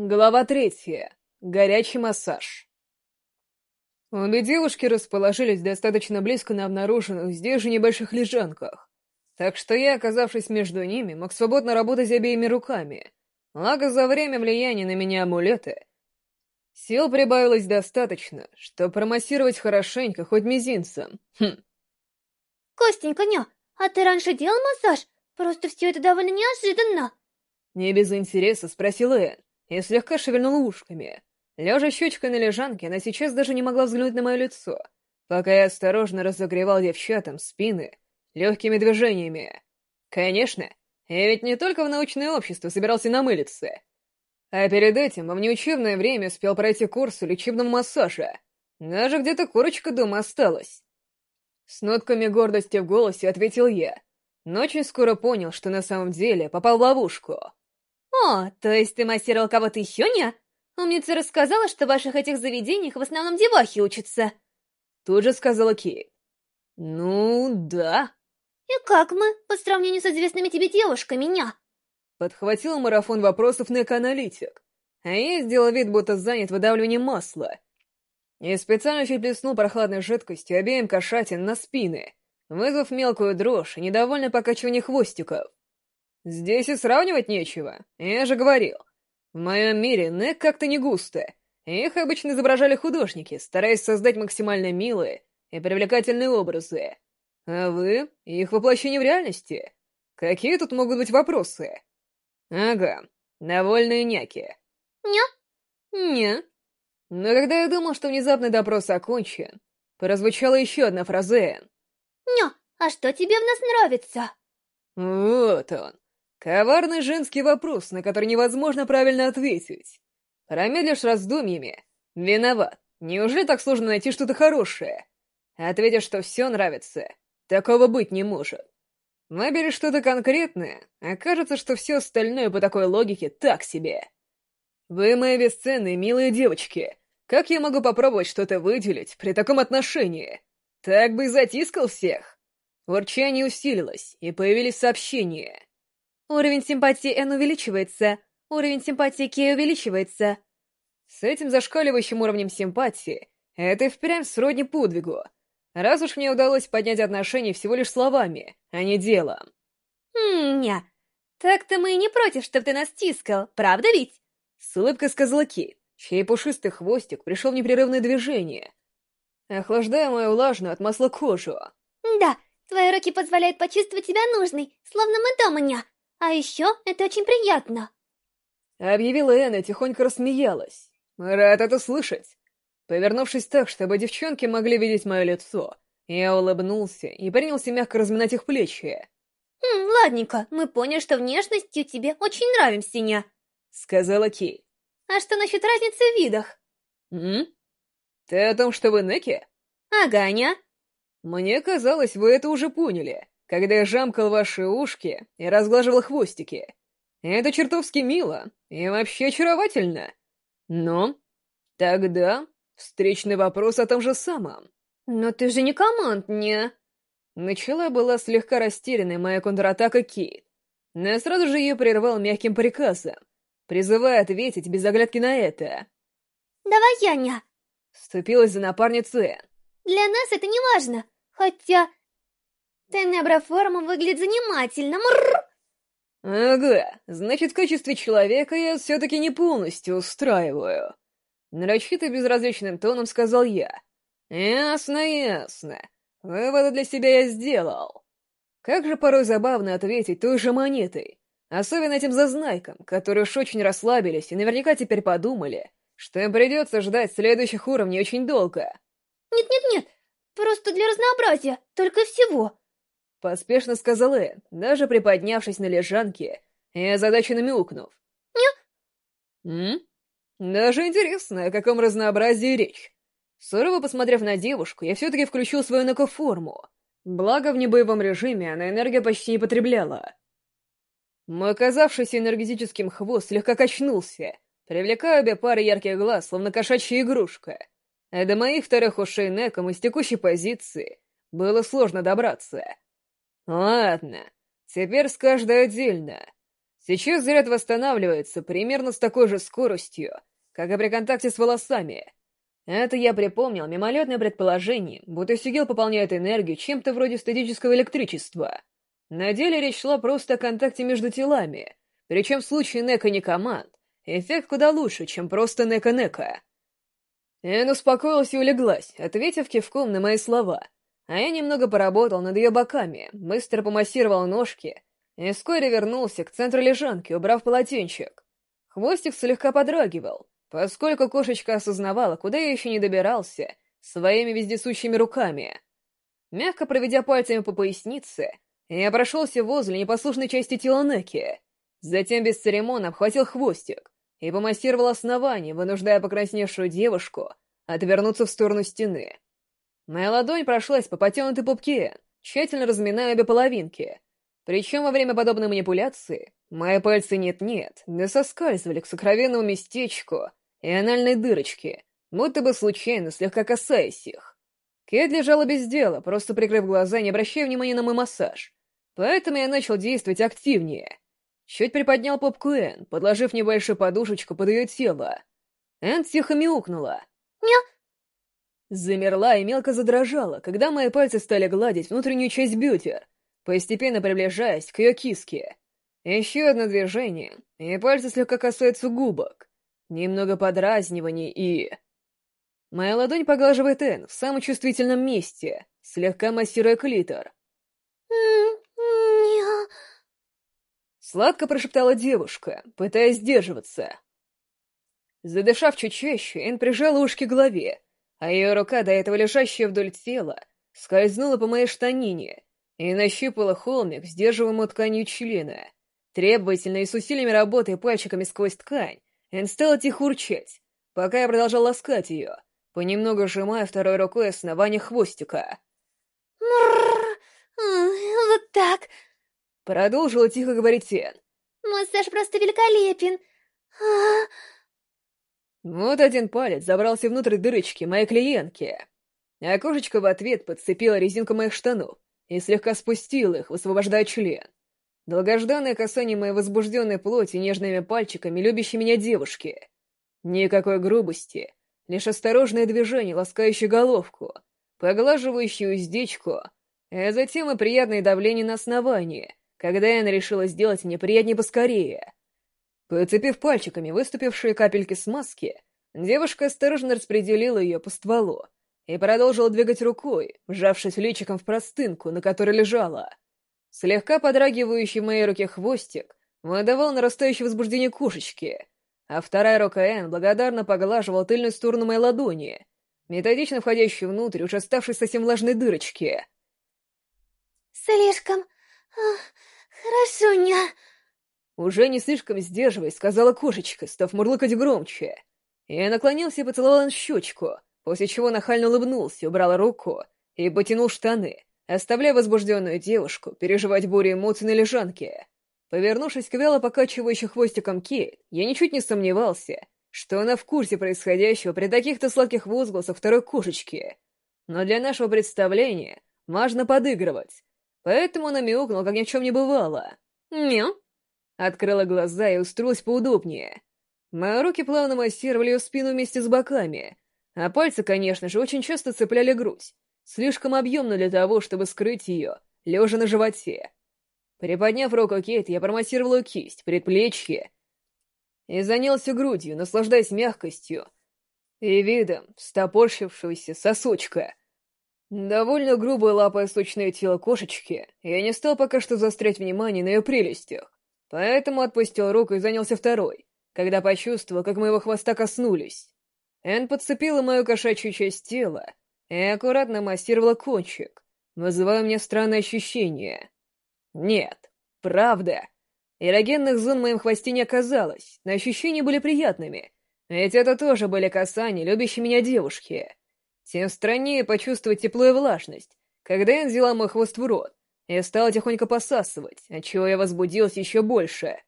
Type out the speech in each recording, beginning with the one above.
Глава третья. Горячий массаж. Обе девушки расположились достаточно близко на обнаруженных здесь же небольших лежанках, так что я, оказавшись между ними, мог свободно работать обеими руками. Благо, за время влияния на меня амулеты сил прибавилось достаточно, чтобы промассировать хорошенько, хоть мизинцем. Хм. Костенька, ня, а ты раньше делал массаж? Просто все это довольно неожиданно. Не без интереса спросил Энн и слегка шевельнула ушками. Лежа щечкой на лежанке, она сейчас даже не могла взглянуть на мое лицо, пока я осторожно разогревал девчатам спины легкими движениями. Конечно, я ведь не только в научное общество собирался намылиться, а перед этим во внеучебное время успел пройти курс лечебного массажа. Даже где-то курочка дома осталась. С нотками гордости в голосе ответил я, но очень скоро понял, что на самом деле попал в ловушку. «О, то есть ты массировал кого-то еще, не? Умница рассказала, что в ваших этих заведениях в основном девахи учатся». Тут же сказала Кейт. «Ну, да». «И как мы, по сравнению с известными тебе девушками, ня?» Подхватил марафон вопросов на экоаналитик, а я сделал вид, будто занят выдавливанием масла. И специально чуть плеснул прохладной жидкостью обеим кошатин на спины, вызвав мелкую дрожь и недовольно покачивание хвостиков. Здесь и сравнивать нечего, я же говорил. В моем мире нэк как-то не густо. Их обычно изображали художники, стараясь создать максимально милые и привлекательные образы. А вы — их воплощение в реальности. Какие тут могут быть вопросы? Ага, довольные няки. Ня? Ня. Но когда я думал, что внезапный допрос окончен, прозвучала еще одна фраза. Ня, а что тебе в нас нравится? Вот он. Коварный женский вопрос, на который невозможно правильно ответить. Промедлишь раздумьями. Виноват. Неужели так сложно найти что-то хорошее? Ответишь, что все нравится. Такого быть не может. Выберешь что-то конкретное, окажется, что все остальное по такой логике так себе. Вы мои бесценные, милые девочки. Как я могу попробовать что-то выделить при таком отношении? Так бы и затискал всех. Урчание усилилось, и появились сообщения. Уровень симпатии Н увеличивается. Уровень симпатии Кей увеличивается. С этим зашкаливающим уровнем симпатии это и впрямь сродни подвигу. Раз уж мне удалось поднять отношения всего лишь словами, а не делом. «Ня, так-то мы и не против, чтоб ты нас тискал, правда ведь?» С улыбкой сказала Кейт, чей пушистый хвостик пришел в непрерывное движение, охлаждая мою влажную от масла кожу. «Да, твои руки позволяют почувствовать себя нужной, словно мы дома, ня. А еще это очень приятно. Объявила Энн и тихонько рассмеялась. Рад это слышать. Повернувшись так, чтобы девчонки могли видеть мое лицо, я улыбнулся и принялся мягко разминать их плечи. «Хм, ладненько, мы поняли, что внешностью тебе очень нравимся, ня», — сказала Кей. «А что насчет разницы в видах?» «М? Ты о том, что вы Неки?» «Ага, ня». «Мне казалось, вы это уже поняли когда я жамкал ваши ушки и разглаживал хвостики. Это чертовски мило и вообще очаровательно. Но тогда встречный вопрос о том же самом. «Но ты же не команд, не...» Начала была слегка растерянная моя контратака Кейт, но сразу же ее прервал мягким приказом, призывая ответить без оглядки на это. «Давай я, ня!» Вступилась за напарницу Энн. «Для нас это не важно, хотя Тенебра форма выглядит занимательно. Мрррр. Ага, значит, в качестве человека я все-таки не полностью устраиваю. Нарочито безразличным тоном сказал я. Ясно, ясно. Выводы для себя я сделал. Как же порой забавно ответить той же монетой. Особенно этим зазнайкам, которые уж очень расслабились и наверняка теперь подумали, что им придется ждать следующих уровней очень долго. Нет-нет-нет, просто для разнообразия, только всего. Поспешно сказал Энн, даже приподнявшись на лежанке и озадаченно мяукнув. «Ню?» «М? Даже интересно, о каком разнообразии речь. Сурово посмотрев на девушку, я все-таки включил свою накоформу. Благо, в небоевом режиме она энергию почти не потребляла. Мой оказавшийся энергетическим хвост слегка качнулся, привлекая обе пары ярких глаз, словно кошачья игрушка. А до моих вторых ушей Неком из текущей позиции было сложно добраться. Ладно, теперь с каждой отдельно. Сейчас заряд восстанавливается примерно с такой же скоростью, как и при контакте с волосами. Это я припомнил мимолетное предположение, будто Сигел пополняет энергию чем-то вроде статического электричества. На деле речь шла просто о контакте между телами, причем в случае Нека команд эффект куда лучше, чем просто Нека-Нека. Эн успокоилась и улеглась, ответив кивком на мои слова, а я немного поработал над ее боками, быстро помассировал ножки и вскоре вернулся к центру лежанки, убрав полотенчик. Хвостик слегка подрагивал, поскольку кошечка осознавала, куда я еще не добирался, своими вездесущими руками. Мягко проведя пальцами по пояснице, я прошелся возле непослушной части тела Неки, затем без церемона обхватил хвостик и помассировал основание, вынуждая покрасневшую девушку отвернуться в сторону стены. Моя ладонь прошлась по потянутой пупке, тщательно разминая обе половинки. Причем во время подобной манипуляции мои пальцы нет-нет, да соскальзывали к сокровенному местечку и анальной дырочке, будто бы случайно слегка касаясь их. Кэт лежала без дела, просто прикрыв глаза, не обращая внимания на мой массаж. Поэтому я начал действовать активнее. Чуть приподнял попку Энн, подложив небольшую подушечку под ее тело. Энн тихо мяукнула. «Ня!» Замерла и мелко задрожала, когда мои пальцы стали гладить внутреннюю часть бедер, постепенно приближаясь к ее киске. Еще одно движение, и пальцы слегка касаются губок. Немного подразниваний и... Моя ладонь поглаживает Энн в самом чувствительном месте, слегка массируя клитор. Сладко прошептала девушка, пытаясь сдерживаться. Задышав чуть чаще, Энн прижала ушки к голове, а ее рука, до этого лежащая вдоль тела, скользнула по моей штанине и нащупала холмик, сдерживаемую тканью члена. Требовательно и с усилиями работая пальчиками сквозь ткань, Энн стала тихо урчать, пока я продолжал ласкать ее, понемногу сжимая второй рукой основание хвостика. «Мрррр! М, Вот так. Продолжила тихо говорить Энн. Массаж просто великолепен. Вот один палец забрался внутрь дырочки моей клиентки, а в ответ подцепила резинку моих штанов и слегка спустила их, высвобождая член. Долгожданное касание моей возбужденной плоти нежными пальчиками любящей меня девушки. Никакой грубости, лишь осторожное движение, ласкающее головку, поглаживающее уздечку, а затем и приятное давление на основание, когда Энн решила сделать мне приятнее поскорее. Подцепив пальчиками выступившие капельки смазки, девушка осторожно распределила ее по стволу и продолжила двигать рукой, вжавшись личиком в простынку, на которой лежала. Слегка подрагивающий в моей руке хвостик выдавал нарастающее возбуждение кошечки, а вторая рука Энн благодарно поглаживала тыльную сторону моей ладони, методично входящей внутрь уже ставшей совсем влажной дырочки. слишком... а, Хорошо, ня. Уже не слишком сдерживаясь, сказала кошечка, став мурлыкать громче. Я наклонился и поцеловал на щечку, после чего нахально улыбнулся, убрал руку и потянул штаны, оставляя возбужденную девушку переживать бурю эмоций на лежанке. Повернувшись к вяло покачивающей хвостиком Кейт, я ничуть не сомневался, что она в курсе происходящего при таких-то сладких возгласах второй кошечки. Но для нашего представления важно подыгрывать, поэтому она мяукнула, как ни в чем не бывало. Мяу. Открыла глаза и устроилась поудобнее. Мои руки плавно массировали ее спину вместе с боками, а пальцы, конечно же, очень часто цепляли грудь, слишком объемно для того, чтобы скрыть ее, лежа на животе. Приподняв руку Кейт, я промассировал ее кисть, предплечье и занялся грудью, наслаждаясь мягкостью и видом стопорщившегося сосочка. Довольно грубо лапая сочное тело кошечки, я не стал пока что заострять внимание на ее прелестях, поэтому отпустил руку и занялся второй, когда почувствовал, как моего хвоста коснулись. Энн подцепила мою кошачью часть тела и аккуратно массировала кончик, вызывая у меня странное ощущение. Нет, правда. Эрогенных зон в моем хвосте не оказалось, но ощущения были приятными, ведь это тоже были касания любящей меня девушки. Тем страннее почувствовать тепло и влажность, когда я взяла мой хвост в рот и стала тихонько посасывать, отчего я возбудилась еще больше.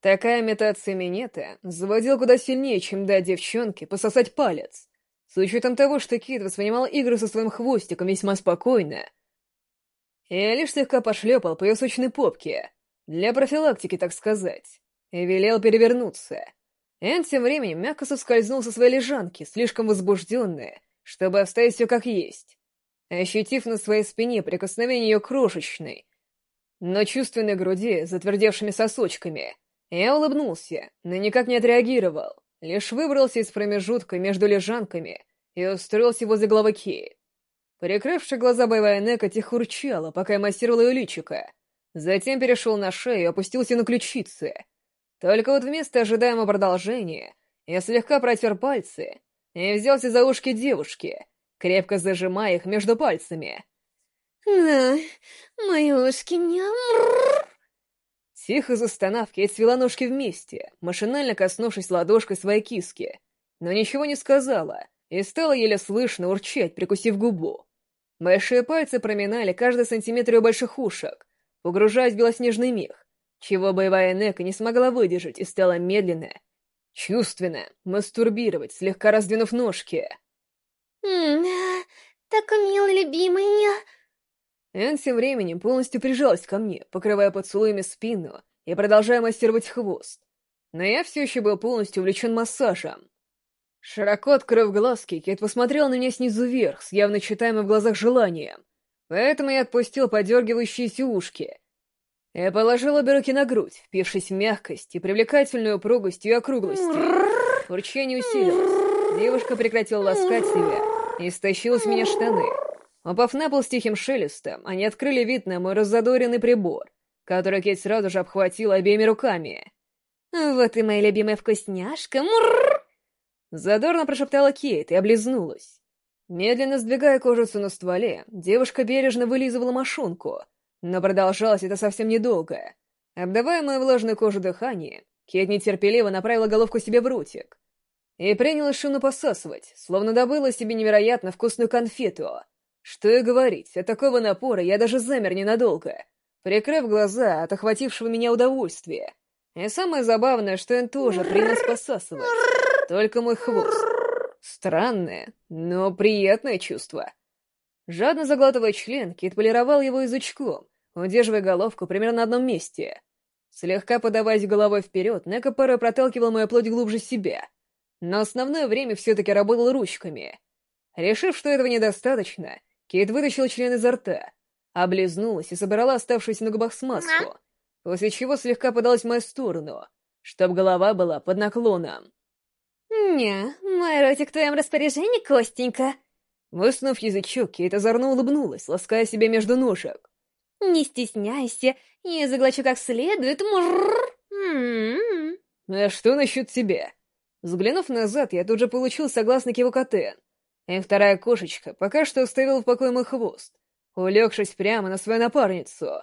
Такая имитация минета заводила куда сильнее, чем дать девчонке пососать палец. С учетом того, что Кит воспринимал игры со своим хвостиком весьма спокойно, я лишь слегка пошлепал по ее сочной попке. Для профилактики, так сказать. И велел перевернуться. Энн тем временем мягко соскользнул со своей лежанки, слишком возбужденная, чтобы оставить все как есть. Ощутив на своей спине прикосновение ее крошечной, но чувственной груди, затвердевшими сосочками, я улыбнулся, но никак не отреагировал, лишь выбрался из промежутка между лежанками и устроился возле головы Кейт. Прикрывши глаза боевая Нека тихо урчала, пока я массировал ее личико. Затем перешел на шею и опустился на ключицы. Только вот вместо ожидаемого продолжения я слегка протер пальцы и взялся за ушки девушки, крепко зажимая их между пальцами. «Да, мои ушки ням...» Тихо застонав, Кейт свела ножки вместе, машинально коснувшись ладошкой своей киски, но ничего не сказала и стала еле слышно урчать, прикусив губу. Большие пальцы проминали каждый сантиметр ее больших ушек, погружаясь в белоснежный мех, чего боевая Нека не смогла выдержать и стала медленно, чувственно мастурбировать, слегка раздвинув ножки. «М -м, «Так мило, любимая!» Энн тем временем полностью прижалась ко мне, покрывая поцелуями спину и продолжая массировать хвост. Но я все еще был полностью увлечен массажем. Широко открыв глазки, Кейт посмотрел на меня снизу вверх, с явно читаемым в глазах желанием. Поэтому я отпустил подергивающиеся ушки. Я положил обе руки на грудь, впившись в мягкость и привлекательную упругость ее округлости. Урчание усилилось. Девушка прекратила ласкать себя и стащила с меня штаны. Упав на пол с тихим шелестом, они открыли вид на мой раззадоренный прибор, который Кейт сразу же обхватила обеими руками. «Вот и моя любимая вкусняшка! Мурр!» Задорно прошептала Кейт и облизнулась. Медленно сдвигая кожицу на стволе, девушка бережно вылизывала мошонку, но продолжалось это совсем недолго. Обдавая мою влажную кожу дыхание, Кейт нетерпеливо направила головку себе в ротик и принялась шумно посасывать, словно добыла себе невероятно вкусную конфету. Что и говорить, от такого напора я даже замер ненадолго, прикрыв глаза от охватившего меня удовольствия. И самое забавное, что он тоже принялся посасывать только мой хвост. Странное, но приятное чувство. Жадно заглатывая член, Кит полировал его язычком, удерживая головку примерно на одном месте. Слегка подаваясь головой вперед, Нека порой проталкивал мою плоть глубже себя. Но основное время все-таки работал ручками. Решив, что этого недостаточно, Кит вытащил член изо рта, облизнулась и собрала оставшуюся на губах смазку, после чего слегка подалась в мою сторону, чтоб голова была под наклоном. «Не, мой ротик в твоем распоряжении, Костенька!» Высунув язычок, Кейт озорно улыбнулась, лаская себя между ножек. «Не стесняйся, я заглочу как следует, мурррр!» м-м-м. «А что насчет тебя?» Взглянув назад, я тут же получил согласный кивок от Энн. И вторая кошечка пока что оставила в покое мой хвост, улегшись прямо на свою напарницу.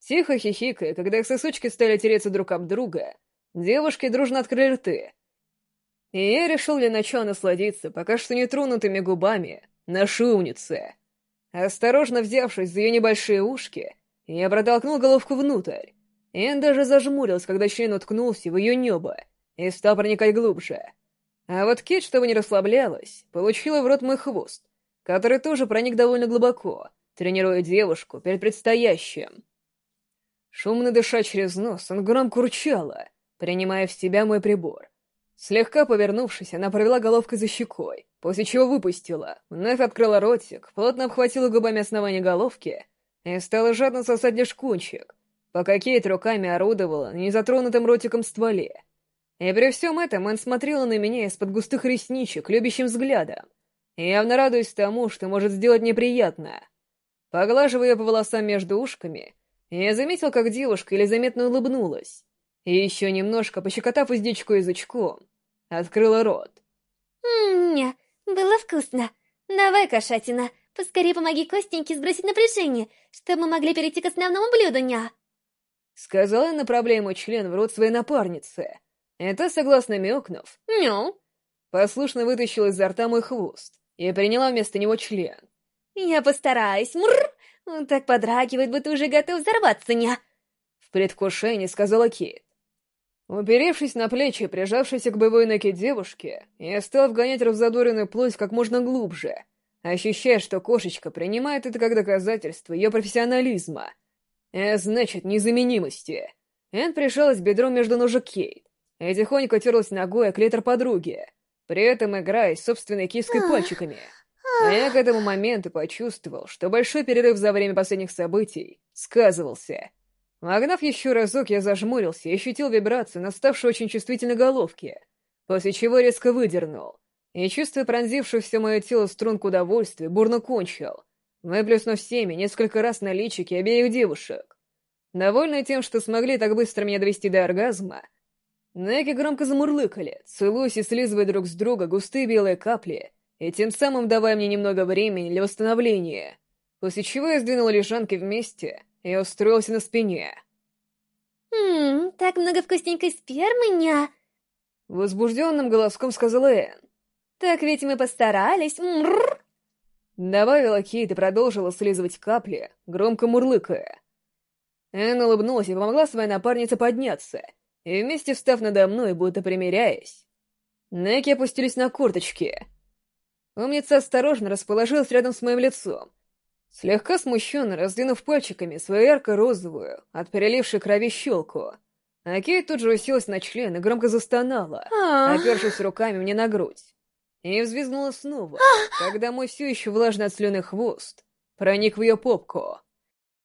Тихо хихикая, когда их сосочки стали тереться друг об друга, девушки дружно открыли рты, и я решил для начала насладиться пока что нетронутыми губами на шумнице. Осторожно взявшись за ее небольшие ушки, я протолкнул головку внутрь. Эн даже зажмурился, когда член уткнулся в ее небо и стал проникать глубже. А вот Кит, чтобы не расслаблялась, получила в рот мой хвост, который тоже проник довольно глубоко, тренируя девушку перед предстоящим. Шумно дыша через нос, он громко урчала, принимая в себя мой прибор. Слегка повернувшись, она провела головкой за щекой, после чего выпустила, вновь открыла ротик, плотно обхватила губами основание головки и стала жадно сосать лишь кончик, пока Кейт руками орудовала на незатронутым ротиком стволе. И при всем этом он смотрела на меня из-под густых ресничек любящим взглядом, явно радуясь тому, что может сделать неприятно. Поглаживая ее по волосам между ушками, я заметил, как девушка еле заметно улыбнулась, и еще немножко, пощекотав уздечку язычком, открыла рот. «М-м-м, было вкусно. Давай, кошатина, поскорее помоги Костеньке сбросить напряжение, чтобы мы могли перейти к основному блюду, ня!» Сказала, направляя мой член в рот своей напарницы. Это, согласно мяукнув, «Мяу!» Послушно вытащила изо рта мой хвост и приняла вместо него член. «Я постараюсь, мурр! Он так подрагивает, будто уже готов взорваться, ня!» В предвкушении сказала Кейт. Уперевшись на плечи, прижавшейся к боевой ноге девушки, я стал вгонять раззадоренную плоть как можно глубже, ощущая, что кошечка принимает это как доказательство ее профессионализма. А значит, незаменимости. Энн прижалась бедром между ножек Кейт и тихонько терлась ногой о клитор подруги, при этом играя с собственной киской пальчиками. А я к этому моменту почувствовал, что большой перерыв за время последних событий сказывался. Нагнав еще разок, я зажмурился и ощутил вибрацию на ставшей очень чувствительной головке, после чего резко выдернул, и, чувствуя пронзившую все мое тело струнку удовольствия, бурно кончил, выплюснув всеми несколько раз на личике обеих девушек. Довольные тем, что смогли так быстро меня довести до оргазма, Неки громко замурлыкали, целуясь и слизывая друг с друга густые белые капли, и тем самым давая мне немного времени для восстановления, после чего я сдвинул лежанки вместе и устроился на спине. «Ммм, так много вкусненькой спермы, ня!» Возбужденным голоском сказала Энн. «Так ведь мы постарались, мрррр!» Добавила Кейт и продолжила слизывать капли, громко мурлыкая. Энн улыбнулась и помогла своей напарнице подняться, и вместе встав надо мной, будто примиряясь. Неки опустились на курточки. Умница осторожно расположилась рядом с моим лицом, слегка смущенно раздвинув пальчиками свою ярко-розовую, от перелившей крови щелку. А Кейт тут же уселась на член и громко застонала, А. опершись руками мне на грудь. И взвизгнула снова, когда мой все еще влажный от слюны хвост проник в ее попку.